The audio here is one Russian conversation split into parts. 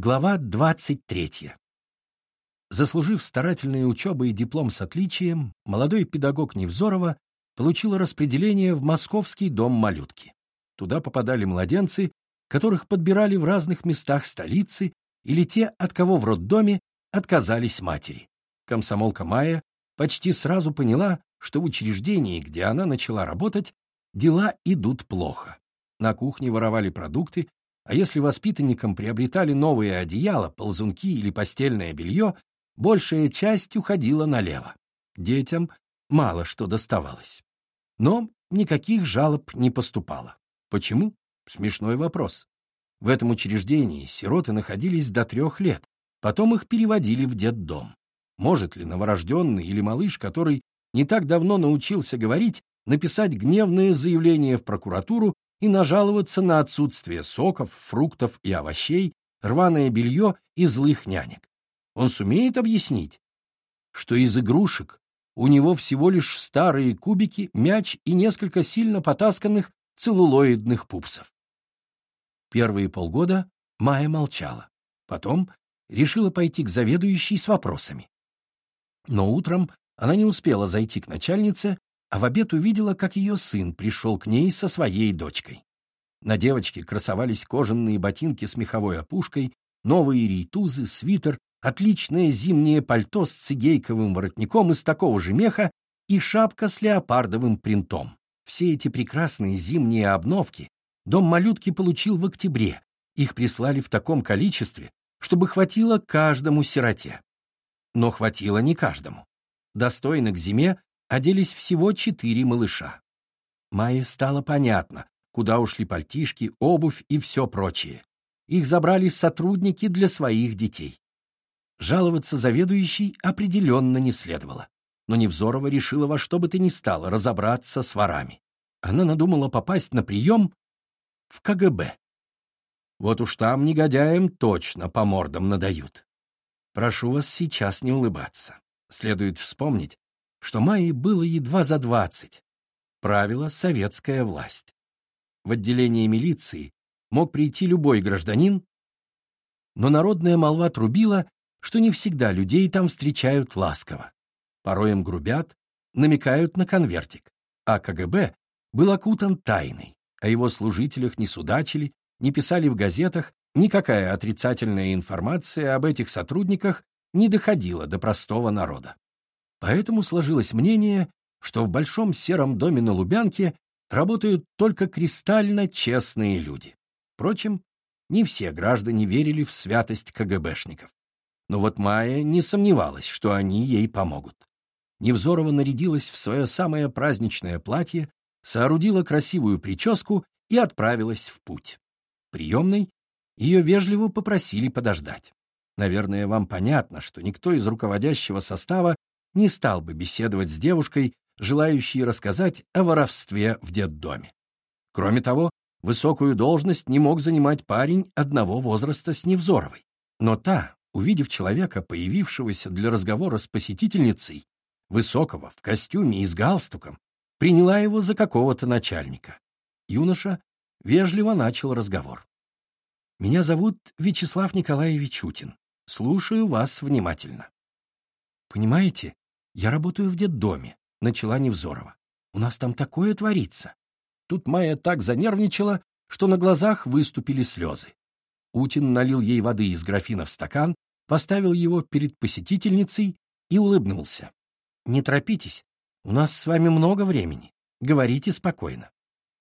Глава 23. Заслужив старательные учебы и диплом с отличием, молодой педагог Невзорова получил распределение в Московский дом малютки. Туда попадали младенцы, которых подбирали в разных местах столицы, или те, от кого в роддоме отказались матери. Комсомолка Майя почти сразу поняла, что в учреждении, где она начала работать, дела идут плохо. На кухне воровали продукты, а если воспитанникам приобретали новые одеяла, ползунки или постельное белье, большая часть уходила налево. Детям мало что доставалось. Но никаких жалоб не поступало. Почему? Смешной вопрос. В этом учреждении сироты находились до трех лет, потом их переводили в детдом. Может ли новорожденный или малыш, который не так давно научился говорить, написать гневное заявление в прокуратуру и нажаловаться на отсутствие соков, фруктов и овощей, рваное белье и злых нянек. Он сумеет объяснить, что из игрушек у него всего лишь старые кубики, мяч и несколько сильно потасканных целлулоидных пупсов. Первые полгода Майя молчала. Потом решила пойти к заведующей с вопросами. Но утром она не успела зайти к начальнице, а в обед увидела, как ее сын пришел к ней со своей дочкой. На девочке красовались кожаные ботинки с меховой опушкой, новые рейтузы, свитер, отличное зимнее пальто с цигейковым воротником из такого же меха и шапка с леопардовым принтом. Все эти прекрасные зимние обновки дом малютки получил в октябре. Их прислали в таком количестве, чтобы хватило каждому сироте. Но хватило не каждому. Достойно к зиме оделись всего четыре малыша. Майе стало понятно, куда ушли пальтишки, обувь и все прочее. Их забрали сотрудники для своих детей. Жаловаться заведующей определенно не следовало. Но Невзорова решила во что бы то ни стало разобраться с ворами. Она надумала попасть на прием в КГБ. Вот уж там негодяям точно по мордам надают. Прошу вас сейчас не улыбаться. Следует вспомнить, что Майе было едва за двадцать. Правила советская власть. В отделение милиции мог прийти любой гражданин, но народная молва трубила, что не всегда людей там встречают ласково. Порой им грубят, намекают на конвертик, а КГБ был окутан тайной, о его служителях не судачили, не писали в газетах, никакая отрицательная информация об этих сотрудниках не доходила до простого народа. Поэтому сложилось мнение, что в большом сером доме на Лубянке работают только кристально честные люди. Впрочем, не все граждане верили в святость КГБшников. Но вот Майя не сомневалась, что они ей помогут. Невзорова нарядилась в свое самое праздничное платье, соорудила красивую прическу и отправилась в путь. Приемной ее вежливо попросили подождать. Наверное, вам понятно, что никто из руководящего состава не стал бы беседовать с девушкой, желающей рассказать о воровстве в детдоме. Кроме того, высокую должность не мог занимать парень одного возраста с Невзоровой. Но та, увидев человека, появившегося для разговора с посетительницей, высокого, в костюме и с галстуком, приняла его за какого-то начальника. Юноша вежливо начал разговор. «Меня зовут Вячеслав Николаевич Утин. Слушаю вас внимательно». «Понимаете, я работаю в детдоме», — начала Невзорова. «У нас там такое творится». Тут Майя так занервничала, что на глазах выступили слезы. Утин налил ей воды из графина в стакан, поставил его перед посетительницей и улыбнулся. «Не торопитесь, у нас с вами много времени. Говорите спокойно».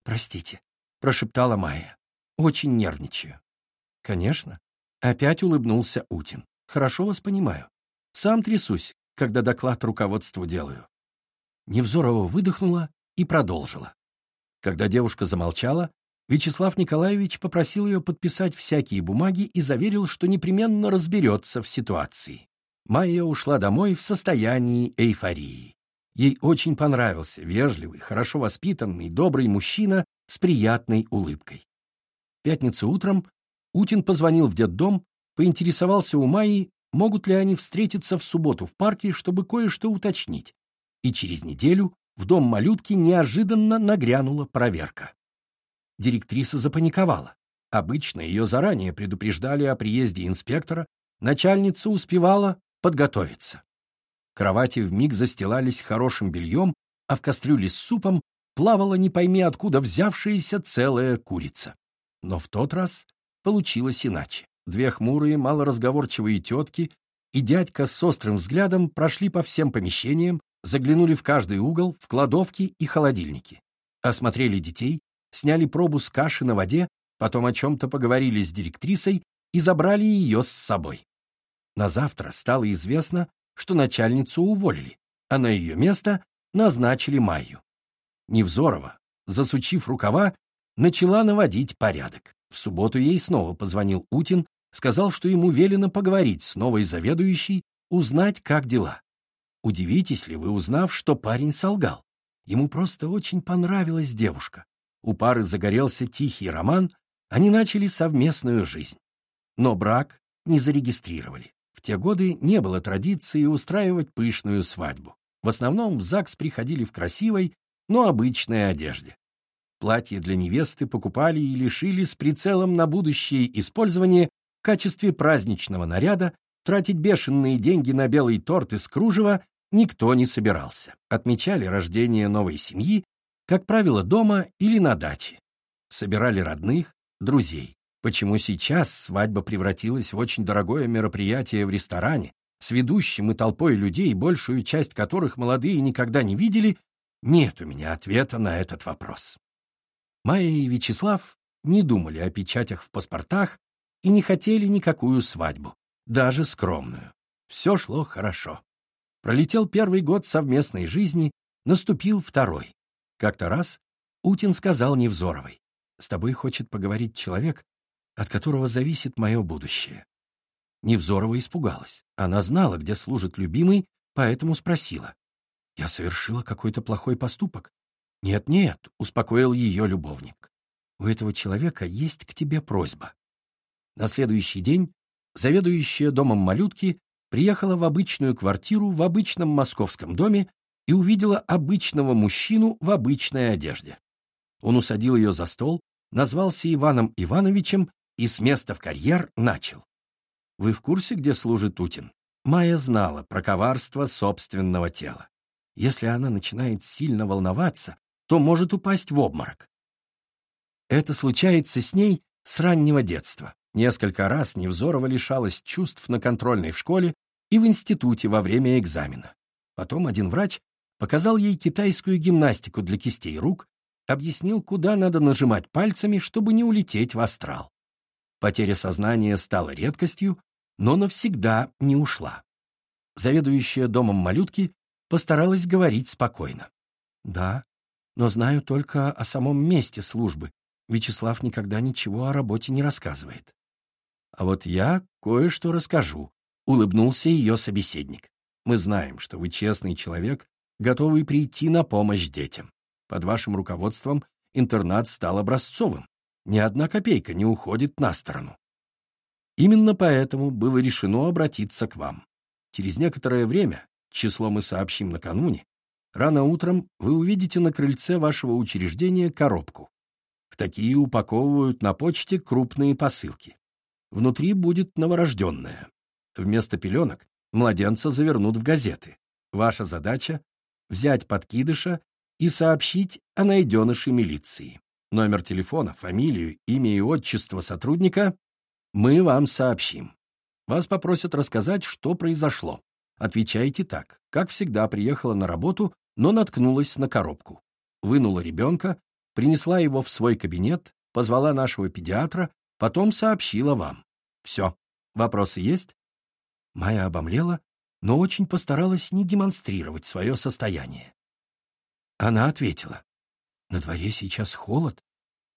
«Простите», — прошептала Майя. «Очень нервничаю». «Конечно». Опять улыбнулся Утин. «Хорошо вас понимаю. Сам трясусь, когда доклад руководству делаю». Невзорова выдохнула и продолжила. Когда девушка замолчала, Вячеслав Николаевич попросил ее подписать всякие бумаги и заверил, что непременно разберется в ситуации. Майя ушла домой в состоянии эйфории. Ей очень понравился вежливый, хорошо воспитанный, добрый мужчина с приятной улыбкой. В пятницу утром Утин позвонил в детдом, поинтересовался у Майи, могут ли они встретиться в субботу в парке, чтобы кое-что уточнить. И через неделю в дом малютки неожиданно нагрянула проверка. Директриса запаниковала. Обычно ее заранее предупреждали о приезде инспектора, начальница успевала подготовиться. Кровати вмиг застилались хорошим бельем, а в кастрюле с супом плавала не пойми откуда взявшаяся целая курица. Но в тот раз получилось иначе. Две хмурые, малоразговорчивые тетки и дядька с острым взглядом прошли по всем помещениям, заглянули в каждый угол, в кладовки и холодильники. Осмотрели детей, сняли пробу с каши на воде, потом о чем-то поговорили с директрисой и забрали ее с собой. На завтра стало известно, что начальницу уволили, а на ее место назначили Майю. Невзорова, засучив рукава, начала наводить порядок. В субботу ей снова позвонил Утин, сказал, что ему велено поговорить с новой заведующей, узнать, как дела. Удивитесь ли вы, узнав, что парень солгал? Ему просто очень понравилась девушка. У пары загорелся тихий роман, они начали совместную жизнь. Но брак не зарегистрировали. В те годы не было традиции устраивать пышную свадьбу. В основном в ЗАГС приходили в красивой, но обычной одежде. Платье для невесты покупали и лишили с прицелом на будущее использование в качестве праздничного наряда, тратить бешеные деньги на белый торт из кружева никто не собирался. Отмечали рождение новой семьи, как правило, дома или на даче. Собирали родных, друзей. Почему сейчас свадьба превратилась в очень дорогое мероприятие в ресторане, с ведущим и толпой людей, большую часть которых молодые никогда не видели, нет у меня ответа на этот вопрос. Майя и Вячеслав не думали о печатях в паспортах и не хотели никакую свадьбу, даже скромную. Все шло хорошо. Пролетел первый год совместной жизни, наступил второй. Как-то раз Утин сказал Невзоровой, «С тобой хочет поговорить человек, от которого зависит мое будущее». Невзорова испугалась. Она знала, где служит любимый, поэтому спросила. «Я совершила какой-то плохой поступок?» «Нет-нет», — успокоил ее любовник. «У этого человека есть к тебе просьба». На следующий день заведующая домом малютки приехала в обычную квартиру в обычном московском доме и увидела обычного мужчину в обычной одежде. Он усадил ее за стол, назвался Иваном Ивановичем и с места в карьер начал. «Вы в курсе, где служит Утин?» Майя знала про коварство собственного тела. Если она начинает сильно волноваться, то может упасть в обморок. Это случается с ней с раннего детства. Несколько раз Невзорова лишалась чувств на контрольной в школе и в институте во время экзамена. Потом один врач показал ей китайскую гимнастику для кистей рук, объяснил, куда надо нажимать пальцами, чтобы не улететь в астрал. Потеря сознания стала редкостью, но навсегда не ушла. Заведующая домом малютки постаралась говорить спокойно. «Да, но знаю только о самом месте службы. Вячеслав никогда ничего о работе не рассказывает». «А вот я кое-что расскажу», — улыбнулся ее собеседник. «Мы знаем, что вы честный человек, готовый прийти на помощь детям. Под вашим руководством интернат стал образцовым. Ни одна копейка не уходит на сторону. Именно поэтому было решено обратиться к вам. Через некоторое время, число мы сообщим накануне, рано утром вы увидите на крыльце вашего учреждения коробку. В такие упаковывают на почте крупные посылки. Внутри будет новорожденное. Вместо пеленок младенца завернут в газеты. Ваша задача — взять подкидыша и сообщить о найденыше милиции. Номер телефона, фамилию, имя и отчество сотрудника мы вам сообщим. Вас попросят рассказать, что произошло. Отвечайте так. Как всегда, приехала на работу, но наткнулась на коробку. Вынула ребенка, принесла его в свой кабинет, позвала нашего педиатра, потом сообщила вам. Все. Вопросы есть? Майя обомлела, но очень постаралась не демонстрировать свое состояние. Она ответила. На дворе сейчас холод.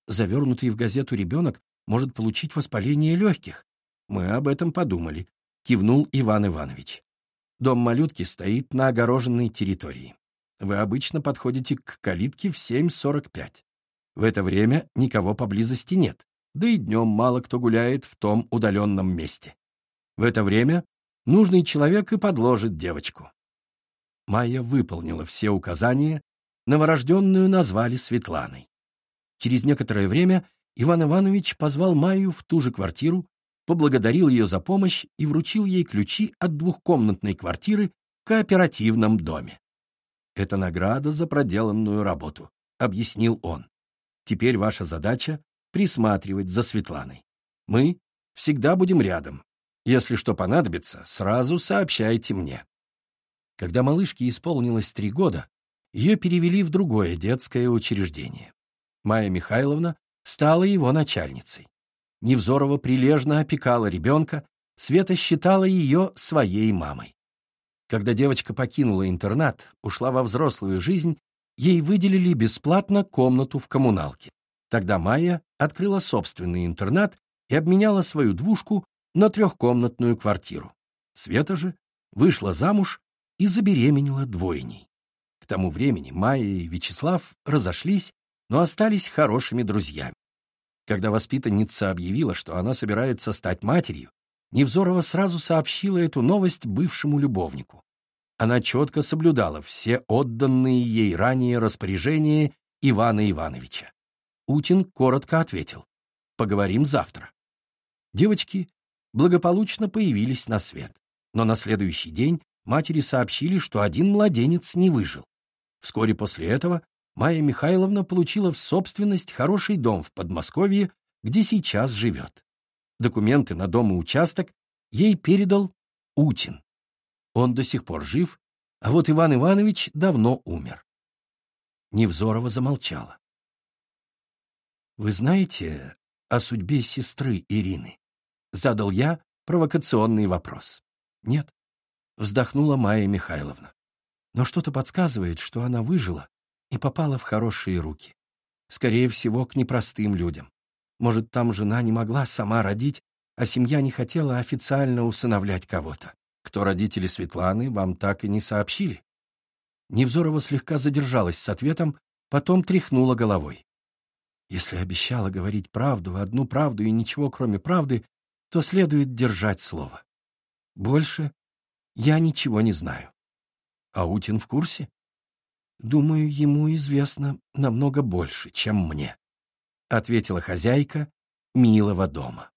Завернутый в газету ребенок может получить воспаление легких. Мы об этом подумали, кивнул Иван Иванович. Дом малютки стоит на огороженной территории. Вы обычно подходите к калитке в 7.45. В это время никого поблизости нет, да и днем мало кто гуляет в том удаленном месте. В это время нужный человек и подложит девочку. Майя выполнила все указания, новорожденную назвали Светланой. Через некоторое время Иван Иванович позвал Майю в ту же квартиру, поблагодарил ее за помощь и вручил ей ключи от двухкомнатной квартиры в кооперативном доме. «Это награда за проделанную работу», — объяснил он. «Теперь ваша задача — присматривать за Светланой. Мы всегда будем рядом. Если что понадобится, сразу сообщайте мне». Когда малышке исполнилось три года, ее перевели в другое детское учреждение. Майя Михайловна стала его начальницей. Невзорова прилежно опекала ребенка, Света считала ее своей мамой. Когда девочка покинула интернат, ушла во взрослую жизнь, ей выделили бесплатно комнату в коммуналке. Тогда Майя открыла собственный интернат и обменяла свою двушку на трехкомнатную квартиру. Света же вышла замуж и забеременела двойней. К тому времени Майя и Вячеслав разошлись, но остались хорошими друзьями. Когда воспитанница объявила, что она собирается стать матерью, Невзорова сразу сообщила эту новость бывшему любовнику. Она четко соблюдала все отданные ей ранее распоряжения Ивана Ивановича. Утин коротко ответил «Поговорим завтра». Девочки благополучно появились на свет, но на следующий день матери сообщили, что один младенец не выжил. Вскоре после этого Майя Михайловна получила в собственность хороший дом в Подмосковье, где сейчас живет. Документы на дом и участок ей передал Утин. Он до сих пор жив, а вот Иван Иванович давно умер. Невзорова замолчала. «Вы знаете о судьбе сестры Ирины?» — задал я провокационный вопрос. «Нет», — вздохнула Майя Михайловна. «Но что-то подсказывает, что она выжила и попала в хорошие руки. Скорее всего, к непростым людям. Может, там жена не могла сама родить, а семья не хотела официально усыновлять кого-то. Кто родители Светланы, вам так и не сообщили? Невзорова слегка задержалась с ответом, потом тряхнула головой. Если обещала говорить правду, одну правду и ничего кроме правды, то следует держать слово. Больше я ничего не знаю. Аутин в курсе? Думаю, ему известно намного больше, чем мне, — ответила хозяйка милого дома.